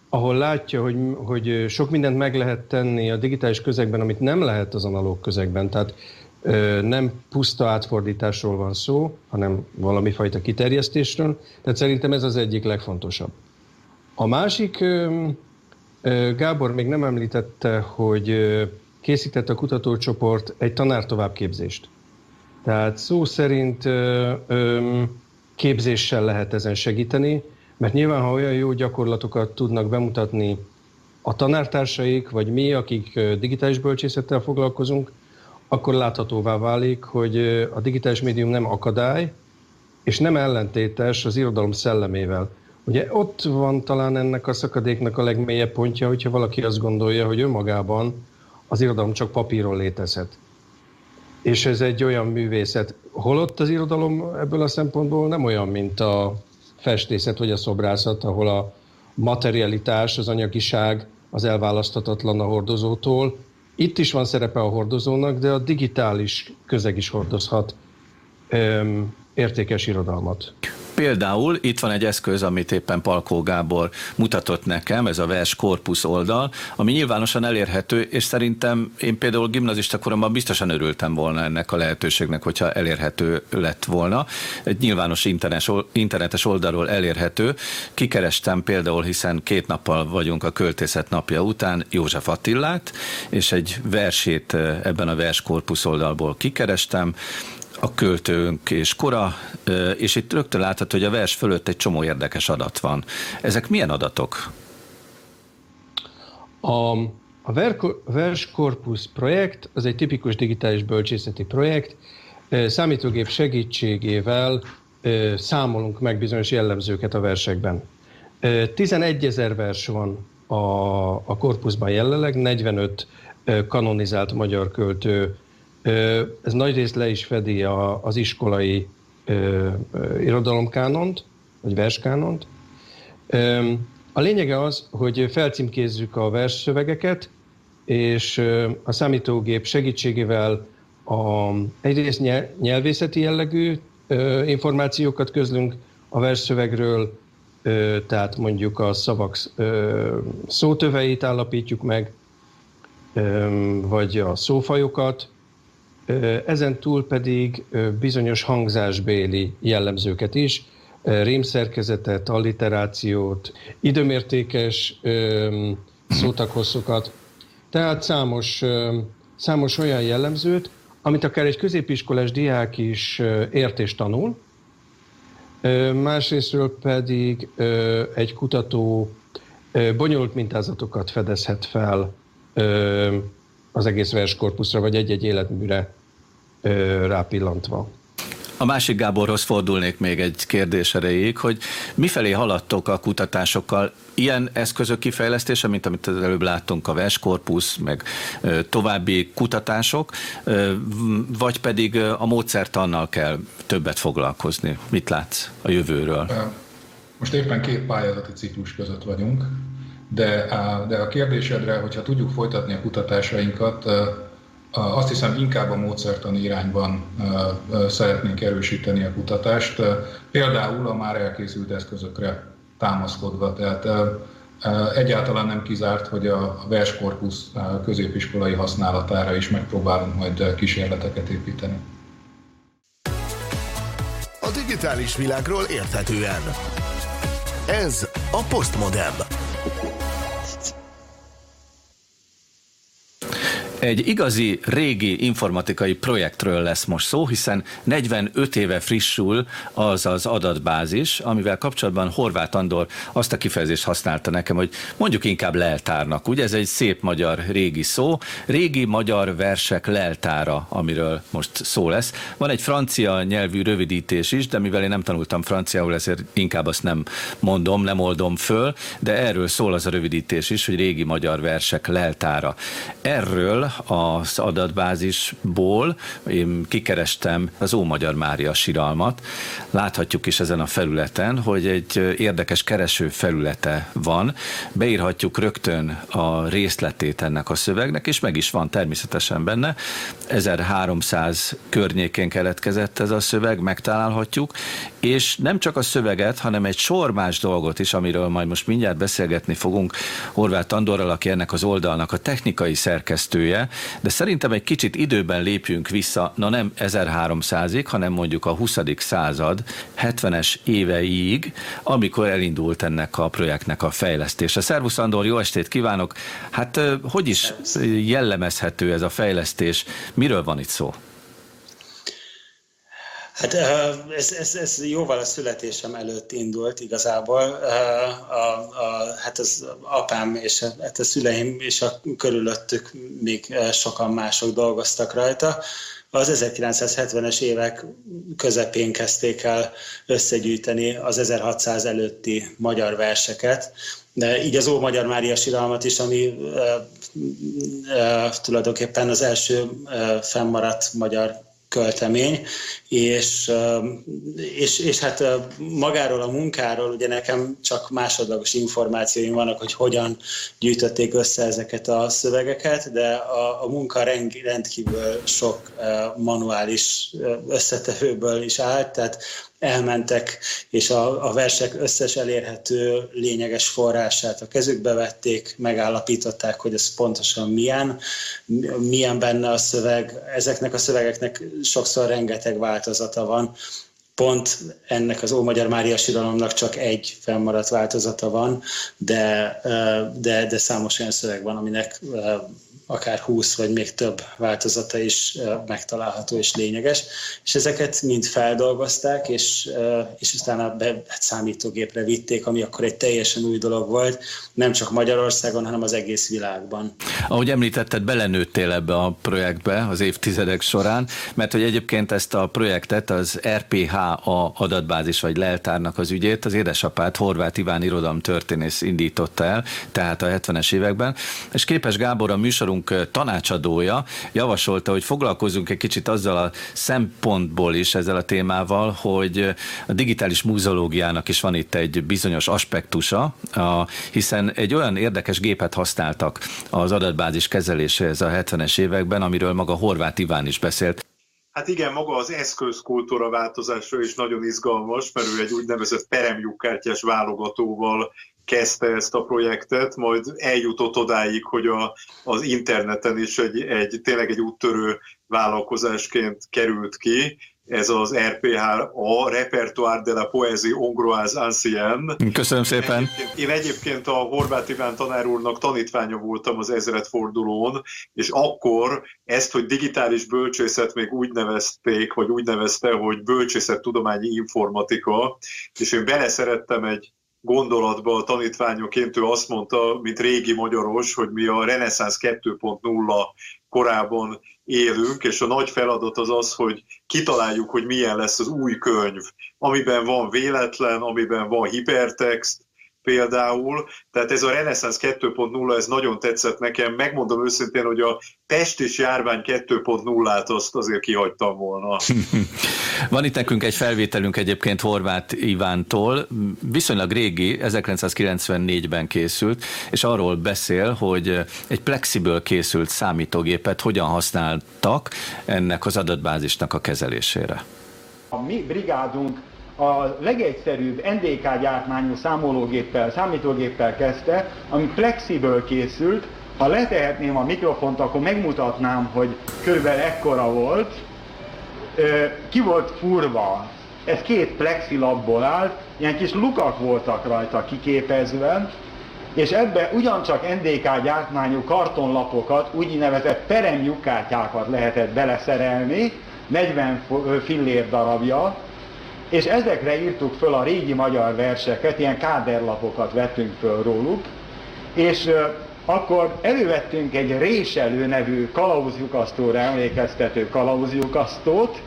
ahol látja, hogy, hogy sok mindent meg lehet tenni a digitális közegben, amit nem lehet az analóg közegben. Tehát nem puszta átfordításról van szó, hanem valami fajta kiterjesztésről. Tehát szerintem ez az egyik legfontosabb. A másik, Gábor még nem említette, hogy készített a kutatócsoport egy tanár továbbképzést. Tehát szó szerint képzéssel lehet ezen segíteni, mert nyilván, ha olyan jó gyakorlatokat tudnak bemutatni a tanártársaik, vagy mi, akik digitális bölcsészettel foglalkozunk, akkor láthatóvá válik, hogy a digitális médium nem akadály, és nem ellentétes az irodalom szellemével. Ugye ott van talán ennek a szakadéknak a legmélyebb pontja, hogyha valaki azt gondolja, hogy önmagában az irodalom csak papíron létezhet. És ez egy olyan művészet. Holott az irodalom ebből a szempontból nem olyan, mint a festészet vagy a szobrászat, ahol a materialitás, az anyagiság az elválaszthatatlan a hordozótól. Itt is van szerepe a hordozónak, de a digitális közeg is hordozhat öm, értékes irodalmat. Például itt van egy eszköz, amit éppen Palkó Gábor mutatott nekem, ez a vers korpusz oldal, ami nyilvánosan elérhető, és szerintem én például gimnazista koromban biztosan örültem volna ennek a lehetőségnek, hogyha elérhető lett volna. Egy nyilvános internetes, oldalról elérhető. Kikerestem például, hiszen két nappal vagyunk a költészet napja után, József Attillát, és egy versét eh, ebben a vers korpusz oldalból kikerestem, a költőnk és kora, és itt rögtön látható, hogy a vers fölött egy csomó érdekes adat van. Ezek milyen adatok? A, a Vers Corpus projekt az egy tipikus digitális bölcsészeti projekt. Számítógép segítségével számolunk meg bizonyos jellemzőket a versekben. 11 ezer vers van a, a korpuszban jelenleg, 45 kanonizált magyar költő ez nagyrészt le is fedi a, az iskolai irodalomkánont, vagy verskánont. A lényege az, hogy felcímkézzük a versszövegeket, és a számítógép segítségével a, egyrészt nyelvészeti jellegű információkat közlünk a versszövegről, tehát mondjuk a szavak szótöveit állapítjuk meg, vagy a szófajokat, ezen túl pedig bizonyos hangzásbéli jellemzőket is, rémszerkezetet, alliterációt, időmértékes szótakhosszokat, tehát számos, számos olyan jellemzőt, amit akár egy középiskolás diák is ért és tanul, másrésztről pedig egy kutató bonyolult mintázatokat fedezhet fel az egész verskorpuszra, vagy egy-egy életműre rápillantva. A másik Gáborhoz fordulnék még egy kérdés erejéig, hogy mifelé haladtok a kutatásokkal? Ilyen eszközök kifejlesztése, mint amit az előbb láttunk, a verskorpusz, meg további kutatások, vagy pedig a módszertannal kell többet foglalkozni? Mit látsz a jövőről? Most éppen két pályázati ciklus között vagyunk, de, de a kérdésedre, hogyha tudjuk folytatni a kutatásainkat, azt hiszem inkább a módszertani irányban szeretnénk erősíteni a kutatást, például a már elkészült eszközökre támaszkodva. Tehát egyáltalán nem kizárt, hogy a verskorpusz középiskolai használatára is megpróbálunk majd kísérleteket építeni. A digitális világról érthetően. Ez a Postmodem. Egy igazi régi informatikai projektről lesz most szó, hiszen 45 éve frissül az az adatbázis, amivel kapcsolatban Horváth Andor azt a kifejezést használta nekem, hogy mondjuk inkább leltárnak. Ugye ez egy szép magyar régi szó, régi magyar versek leltára, amiről most szó lesz. Van egy francia nyelvű rövidítés is, de mivel én nem tanultam franciául, ezért inkább azt nem mondom, nem oldom föl, de erről szól az a rövidítés is, hogy régi magyar versek leltára. Erről az adatbázisból én kikerestem az Ómagyar Mária siralmat. Láthatjuk is ezen a felületen, hogy egy érdekes kereső felülete van. Beírhatjuk rögtön a részletét ennek a szövegnek, és meg is van természetesen benne. 1300 környékén keletkezett ez a szöveg, megtalálhatjuk, és nem csak a szöveget, hanem egy sor más dolgot is, amiről majd most mindjárt beszélgetni fogunk Horváth Andorral, aki ennek az oldalnak a technikai szerkesztője, de szerintem egy kicsit időben lépjünk vissza, na nem 1300-ig, hanem mondjuk a 20. század 70-es éveiig, amikor elindult ennek a projektnek a fejlesztése. Szervusz Andor, jó estét kívánok! Hát hogy is jellemezhető ez a fejlesztés? Miről van itt szó? Hát ez, ez, ez jóval a születésem előtt indult igazából. A, a, hát az apám és hát a szüleim és a körülöttük még sokan mások dolgoztak rajta. Az 1970-es évek közepén kezdték el összegyűjteni az 1600 előtti magyar verseket, de így az Ó-Magyar Mária Siralmat is, ami e, e, tulajdonképpen az első e, fennmaradt magyar költemény, és, és, és hát magáról a munkáról ugye nekem csak másodlagos információim vannak, hogy hogyan gyűjtötték össze ezeket a szövegeket, de a, a munka rendkívül sok manuális összetevőből is állt, tehát elmentek, és a, a versek összes elérhető lényeges forrását a kezükbe vették, megállapították, hogy ez pontosan milyen, milyen benne a szöveg. Ezeknek a szövegeknek sokszor rengeteg változata van. Pont ennek az Ómagyar Mária Siralomnak csak egy fennmaradt változata van, de, de, de számos olyan szöveg van, aminek akár 20 vagy még több változata is megtalálható és lényeges, és ezeket mind feldolgozták, és, és utána be, hát számítógépre vitték, ami akkor egy teljesen új dolog volt, nem csak Magyarországon, hanem az egész világban. Ahogy említetted, belenőttél ebbe a projektbe az évtizedek során, mert hogy egyébként ezt a projektet az RPHA adatbázis vagy leltárnak az ügyét az édesapát Horváth Iván irodalom történész indította el, tehát a 70-es években, és Képes Gábor a műsorunk műsorunk tanácsadója javasolta, hogy foglalkozunk egy kicsit azzal a szempontból is ezzel a témával, hogy a digitális múzeológiának is van itt egy bizonyos aspektusa, hiszen egy olyan érdekes gépet használtak az adatbázis kezeléséhez a 70-es években, amiről maga Horváth Iván is beszélt. Hát igen, maga az eszközkultúra változása is nagyon izgalmas, mert ő egy úgynevezett peremlyukkártyás válogatóval kezdte ezt a projektet, majd eljutott odáig, hogy a, az interneten is egy, egy tényleg egy úttörő vállalkozásként került ki, ez az RPH, a Repertoire de la Poésie Hongroise Ancienne. Köszönöm szépen. Én egyébként, én egyébként a Horváth Iván tanár úrnak tanítványa voltam az ezredfordulón, és akkor ezt, hogy digitális bölcsészet még úgy nevezték, vagy úgy nevezte, hogy bölcsészettudományi informatika, és én beleszerettem egy gondolatba a tanítványoként ő azt mondta, mint régi magyaros, hogy mi a reneszánsz 2.0 korában élünk, és a nagy feladat az az, hogy kitaláljuk, hogy milyen lesz az új könyv, amiben van véletlen, amiben van hipertext, például, tehát ez a Renaissance 2.0, ez nagyon tetszett nekem, megmondom őszintén, hogy a Pest és járvány 2.0-át azt azért kihagytam volna. Van itt nekünk egy felvételünk egyébként Horváth Ivántól, viszonylag régi, 1994-ben készült, és arról beszél, hogy egy plexiből készült számítógépet hogyan használtak ennek az adatbázisnak a kezelésére. A mi brigádunk a legegyszerűbb NDK gyártmányú számológéppel, számítógéppel kezdte, ami plexiből készült. Ha letehetném a mikrofont, akkor megmutatnám, hogy körülbelül ekkora volt. Ki volt furva. Ez két plexilabból állt, ilyen kis lukak voltak rajta kiképezve, és ebbe ugyancsak NDK gyártmányú kartonlapokat, úgynevezett peremlyukkártyákat lehetett beleszerelni, 40 fillér darabja, és ezekre írtuk föl a régi magyar verseket, ilyen káderlapokat vettünk föl róluk, és akkor elővettünk egy réselő nevű kalauzjukasztóra emlékeztető kalauzjukasztót,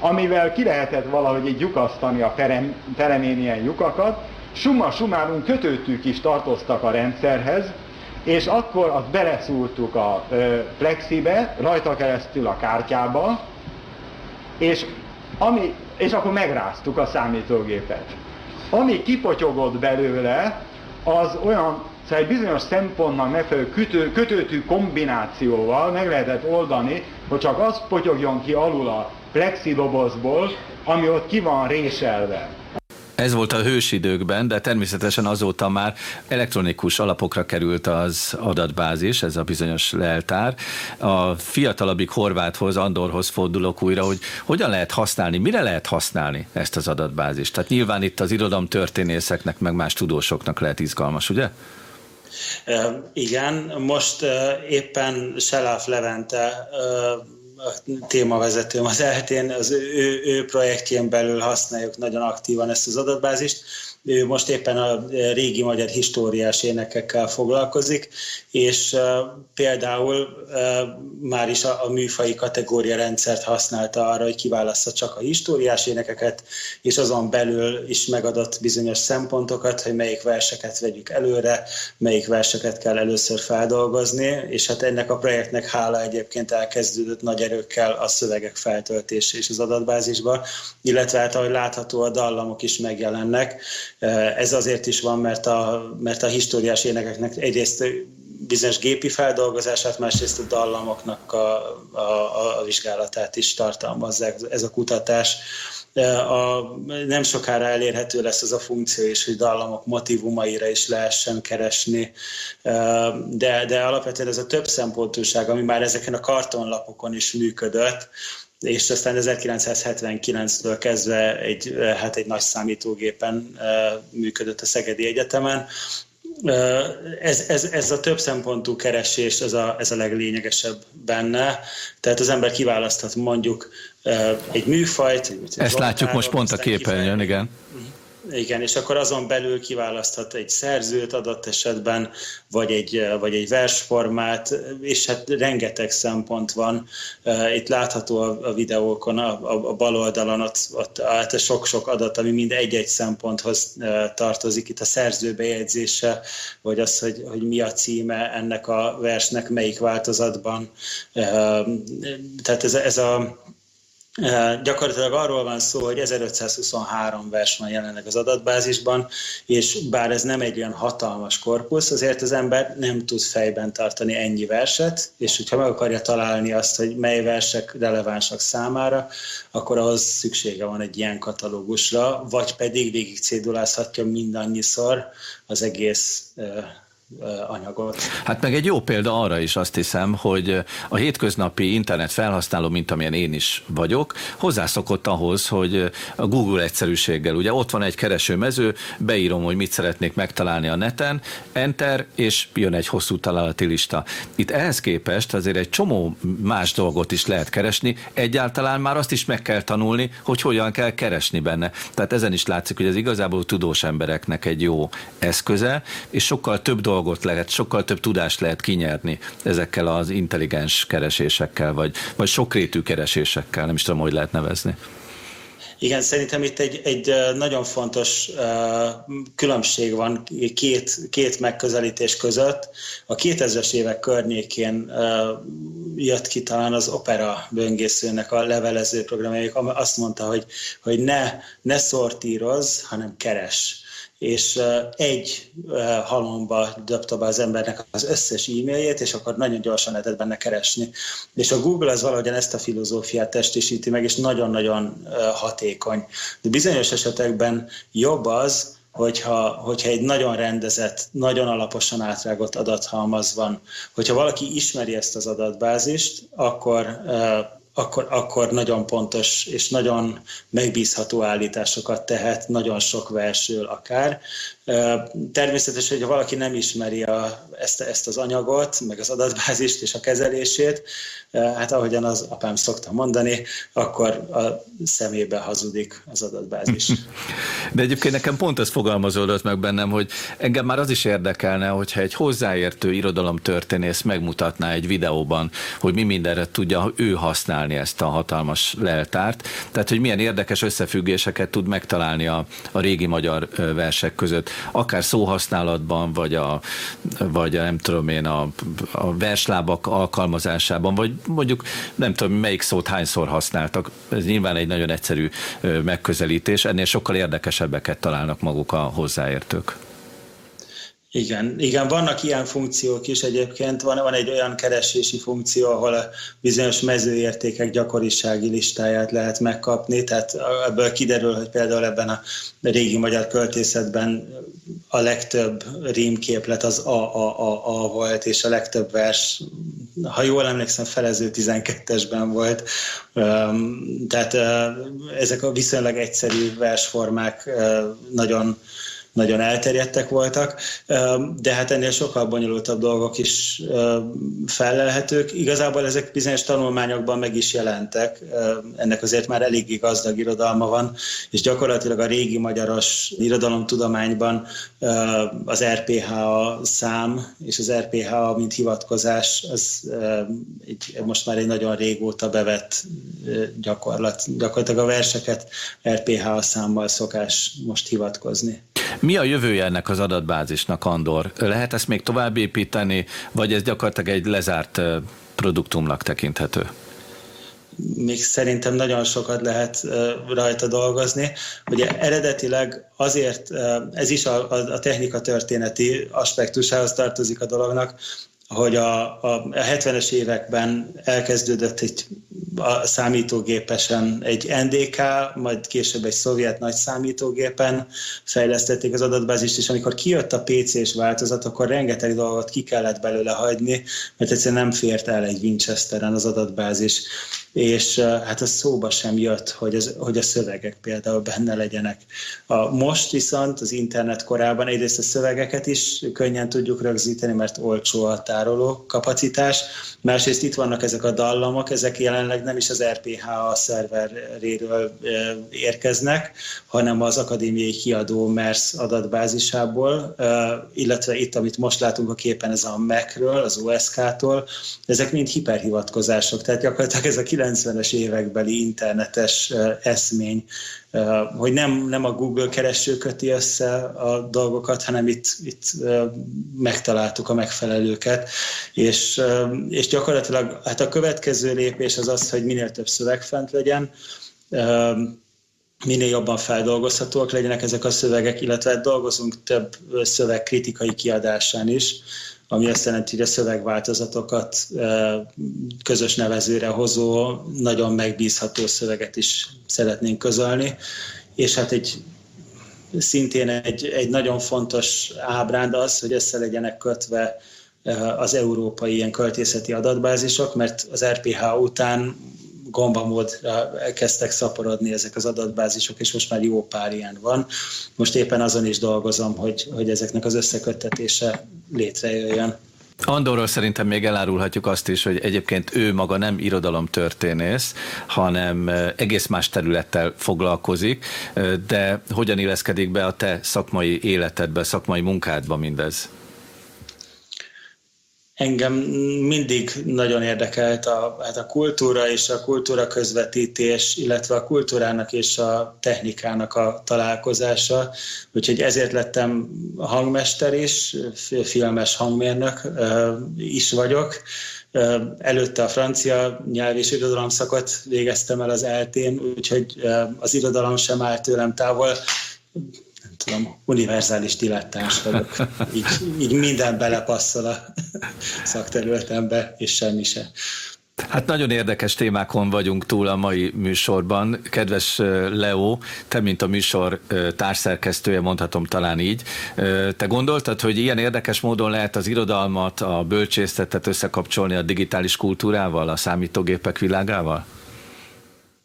amivel ki lehetett valahogy így lyukasztani a perem, peremén ilyen lyukakat. Summa summarum kötőtűk is tartoztak a rendszerhez, és akkor azt beleszúrtuk a plexibe, rajta keresztül a kártyába, és, ami, és akkor megráztuk a számítógépet. Ami kipotyogott belőle, az olyan, szóval egy bizonyos szempontnak megfelelő kötő, kötőtű kombinációval meg lehetett oldani, hogy csak az potyogjon ki alul a plexidobozból, ami ott ki van réselve. Ez volt a hősidőkben, de természetesen azóta már elektronikus alapokra került az adatbázis, ez a bizonyos leltár. A fiatalabbik Horváthoz, Andorhoz fordulok újra, hogy hogyan lehet használni, mire lehet használni ezt az adatbázist. Tehát nyilván itt az irodalom történészeknek, meg más tudósoknak lehet izgalmas, ugye? Igen, most éppen Seláf Levente témavezetőm az eltén, az ő, ő projektjén belül használjuk nagyon aktívan ezt az adatbázist. Ő most éppen a régi magyar históriás énekekkel foglalkozik, és például már is a, a műfai kategória rendszert használta arra, hogy kiválassza csak a históriás énekeket, és azon belül is megadott bizonyos szempontokat, hogy melyik verseket vegyük előre, melyik verseket kell először feldolgozni, és hát ennek a projektnek hála egyébként elkezdődött nagy erőkkel a szövegek feltöltése és az adatbázisba, illetve hát ahogy látható a dallamok is megjelennek. Ez azért is van, mert a, mert a históriás énekeknek egyrészt bizonyos gépi feldolgozását, másrészt a dallamoknak a, a, a vizsgálatát is tartalmazza ez a kutatás. A, nem sokára elérhető lesz az a funkció is, hogy dallamok motivumaira is lehessen keresni, de, de alapvetően ez a több szempontúság, ami már ezeken a kartonlapokon is működött, és aztán 1979-től kezdve egy, hát egy nagy számítógépen működött a Szegedi Egyetemen, ez, ez, ez a több szempontú keresés, ez a, ez a leglényegesebb benne. Tehát az ember kiválaszthat mondjuk egy műfajt. Ezt látjuk most pont a képernyőn, igen. Mhm. Igen, és akkor azon belül kiválaszthat egy szerzőt adott esetben, vagy egy, vagy egy versformát, és hát rengeteg szempont van. Itt látható a, videókon, a, a bal oldalon ott, ott hát sok-sok adat, ami mind egy-egy szemponthoz tartozik. Itt a szerző bejegyzése, vagy az, hogy, hogy mi a címe ennek a versnek, melyik változatban. Tehát ez, ez a Gyakorlatilag arról van szó, hogy 1523 vers van jelenleg az adatbázisban, és bár ez nem egy olyan hatalmas korpusz, azért az ember nem tud fejben tartani ennyi verset, és hogyha meg akarja találni azt, hogy mely versek relevánsak számára, akkor ahhoz szüksége van egy ilyen katalógusra, vagy pedig végig cédulázhatja mindannyiszor az egész anyagot. Hát meg egy jó példa arra is azt hiszem, hogy a hétköznapi internet felhasználó, mint amilyen én is vagyok, hozzászokott ahhoz, hogy a Google egyszerűséggel, ugye ott van egy keresőmező, beírom, hogy mit szeretnék megtalálni a neten, enter, és jön egy hosszú találati lista. Itt ehhez képest azért egy csomó más dolgot is lehet keresni, egyáltalán már azt is meg kell tanulni, hogy hogyan kell keresni benne. Tehát ezen is látszik, hogy ez igazából tudós embereknek egy jó eszköze, és sokkal több dolgot dolgot lehet, sokkal több tudást lehet kinyerni ezekkel az intelligens keresésekkel, vagy, vagy sokrétű keresésekkel, nem is tudom, hogy lehet nevezni. Igen, szerintem itt egy, egy nagyon fontos különbség van két, két megközelítés között. A 2000-es évek környékén jött ki talán az Opera böngészőnek a levelező programja, azt mondta, hogy, hogy ne, ne szortíroz, hanem keres és egy halomba dobta be az embernek az összes e-mailjét, és akkor nagyon gyorsan lehetett benne keresni. És a Google az valahogyan ezt a filozófiát testésíti meg, és nagyon-nagyon hatékony. De bizonyos esetekben jobb az, hogyha, hogyha egy nagyon rendezett, nagyon alaposan átrágott adathalmaz van. Hogyha valaki ismeri ezt az adatbázist, akkor akkor, akkor nagyon pontos és nagyon megbízható állításokat tehet, nagyon sok versről akár. Természetesen, hogyha valaki nem ismeri a, ezt, ezt az anyagot, meg az adatbázist és a kezelését, hát ahogyan az apám szokta mondani, akkor a szemébe hazudik az adatbázis. De egyébként nekem pont ez fogalmazódott meg bennem, hogy engem már az is érdekelne, hogyha egy hozzáértő irodalomtörténész megmutatná egy videóban, hogy mi mindenre tudja ő használni megtalálni ezt a hatalmas leltárt. Tehát, hogy milyen érdekes összefüggéseket tud megtalálni a, a régi magyar versek között, akár szóhasználatban, vagy a, vagy a nem tudom én, a, a verslábak alkalmazásában, vagy mondjuk nem tudom, melyik szót hányszor használtak. Ez nyilván egy nagyon egyszerű megközelítés, ennél sokkal érdekesebbeket találnak maguk a hozzáértők. Igen, igen, vannak ilyen funkciók is egyébként. Van, van egy olyan keresési funkció, ahol a bizonyos mezőértékek gyakorisági listáját lehet megkapni, tehát ebből kiderül, hogy például ebben a régi magyar költészetben a legtöbb rímképlet az A, A, A, A volt, és a legtöbb vers, ha jól emlékszem, felező 12-esben volt. Tehát ezek a viszonylag egyszerű versformák nagyon nagyon elterjedtek voltak, de hát ennél sokkal bonyolultabb dolgok is felelhetők. Igazából ezek bizonyos tanulmányokban meg is jelentek, ennek azért már eléggé gazdag irodalma van, és gyakorlatilag a régi magyaros irodalomtudományban az RPH szám és az RPH mint hivatkozás az egy, most már egy nagyon régóta bevett gyakorlat. Gyakorlatilag a verseket RPH számmal szokás most hivatkozni. Mi a jövője ennek az adatbázisnak, Andor? Lehet ezt még tovább építeni, vagy ez gyakorlatilag egy lezárt produktumnak tekinthető? még szerintem nagyon sokat lehet rajta dolgozni. Ugye eredetileg azért, ez is a, a technika történeti aspektusához tartozik a dolognak, hogy a, a 70-es években elkezdődött egy a számítógépesen egy NDK, majd később egy szovjet nagy számítógépen fejlesztették az adatbázist, és amikor kijött a PC-s változat, akkor rengeteg dolgot ki kellett belőle hagyni, mert egyszerűen nem fért el egy Winchesteren az adatbázis és hát az szóba sem jött, hogy, az, hogy a szövegek például benne legyenek. A, most viszont az internet korában egyrészt a szövegeket is könnyen tudjuk rögzíteni, mert olcsó a tároló kapacitás, másrészt itt vannak ezek a dallamok, ezek jelenleg nem is az RPH szerveréről érkeznek, hanem az akadémiai kiadó MERS adatbázisából, illetve itt, amit most látunk a képen, ez a Mac-ről, az OSK-tól, ezek mind hiperhivatkozások, tehát gyakorlatilag ez a 90-es évekbeli internetes eszmény, hogy nem, nem a Google kereső köti össze a dolgokat, hanem itt, itt megtaláltuk a megfelelőket, és, és gyakorlatilag hát a következő lépés az az, hogy minél több szöveg fent legyen, minél jobban feldolgozhatóak legyenek ezek a szövegek, illetve dolgozunk több szöveg kritikai kiadásán is, ami azt jelenti, hogy a szövegváltozatokat közös nevezőre hozó, nagyon megbízható szöveget is szeretnénk közölni, és hát egy szintén egy, egy nagyon fontos ábránd az, hogy össze legyenek kötve az európai ilyen költészeti adatbázisok, mert az RPH után gombamódra kezdtek szaporodni ezek az adatbázisok, és most már jó pár ilyen van. Most éppen azon is dolgozom, hogy, hogy ezeknek az összeköttetése létrejöjjön. Andorról szerintem még elárulhatjuk azt is, hogy egyébként ő maga nem irodalomtörténész, hanem egész más területtel foglalkozik, de hogyan illeszkedik be a te szakmai életedbe, szakmai munkádba mindez? Engem mindig nagyon érdekelt a, hát a kultúra és a kultúra közvetítés, illetve a kultúrának és a technikának a találkozása, úgyhogy ezért lettem hangmester is, filmes hangmérnök is vagyok. Előtte a francia nyelv és irodalom szakot végeztem el az eltén, úgyhogy az irodalom sem áll tőlem távol tudom, univerzális dilettáns vagyok. Így, így minden belepasszol a szakterületembe, és semmi se. Hát nagyon érdekes témákon vagyunk túl a mai műsorban. Kedves Leo, te mint a műsor társszerkesztője, mondhatom talán így. Te gondoltad, hogy ilyen érdekes módon lehet az irodalmat, a bölcsészetet összekapcsolni a digitális kultúrával, a számítógépek világával?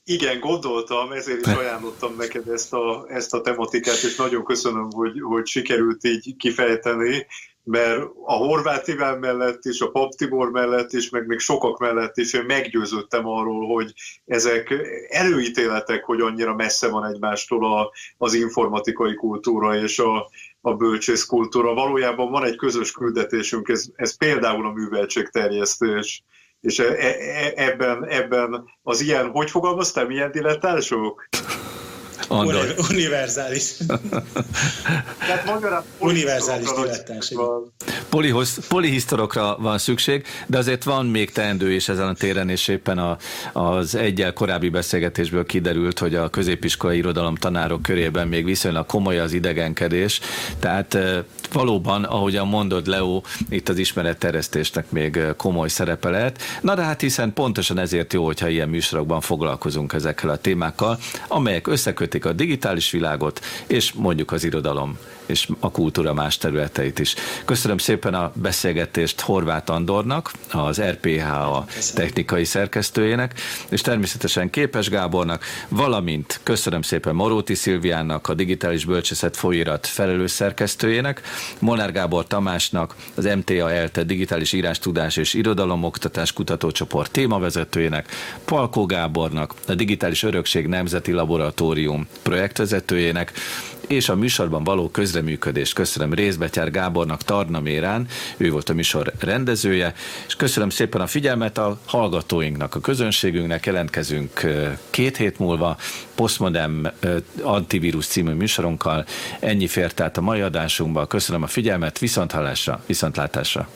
Igen, gondoltam, ezért is ajánlottam neked ezt a, ezt a tematikát, és nagyon köszönöm, hogy, hogy sikerült így kifejteni, mert a Horváth Iván mellett is, a Pap Tibor mellett is, meg még sokak mellett is én meggyőződtem arról, hogy ezek előítéletek, hogy annyira messze van egymástól a, az informatikai kultúra és a, a bölcsész kultúra. Valójában van egy közös küldetésünk, ez, ez például a műveltségterjesztés és e, e, ebben, ebben az ilyen, hogy fogalmaztál, milyen dilettánsok? Andor. Univerzális. Tehát magyarán univerzális dilettáns. polihisztorokra van szükség, de azért van még teendő is ezen a téren, és éppen a, az egyel korábbi beszélgetésből kiderült, hogy a középiskolai irodalom tanárok körében még viszonylag komoly az idegenkedés, tehát valóban, ahogyan mondod, Leo, itt az ismeretterjesztésnek még komoly szerepe lehet. Na de hát hiszen pontosan ezért jó, hogyha ilyen műsorokban foglalkozunk ezekkel a témákkal, amelyek összekötik a digitális világot, és mondjuk az irodalom és a kultúra más területeit is. Köszönöm szépen a beszélgetést Horváth Andornak, az RPH a technikai szerkesztőjének, és természetesen Képes Gábornak, valamint köszönöm szépen Moróti Szilviának, a digitális bölcsészet folyóirat felelős szerkesztőjének, Molnár Gábor Tamásnak, az MTA ELTE digitális írástudás és irodalomoktatás kutatócsoport témavezetőjének, Palkó Gábornak, a Digitális Örökség Nemzeti Laboratórium projektvezetőjének, és a műsorban való közreműködést köszönöm Részbetyár Gábornak, Tarna Mérán, ő volt a műsor rendezője, és köszönöm szépen a figyelmet a hallgatóinknak, a közönségünknek, jelentkezünk két hét múlva Postmodem antivírus című műsorunkkal. Ennyi fért át a mai adásunkba. Köszönöm a figyelmet, viszonthallásra, viszontlátásra.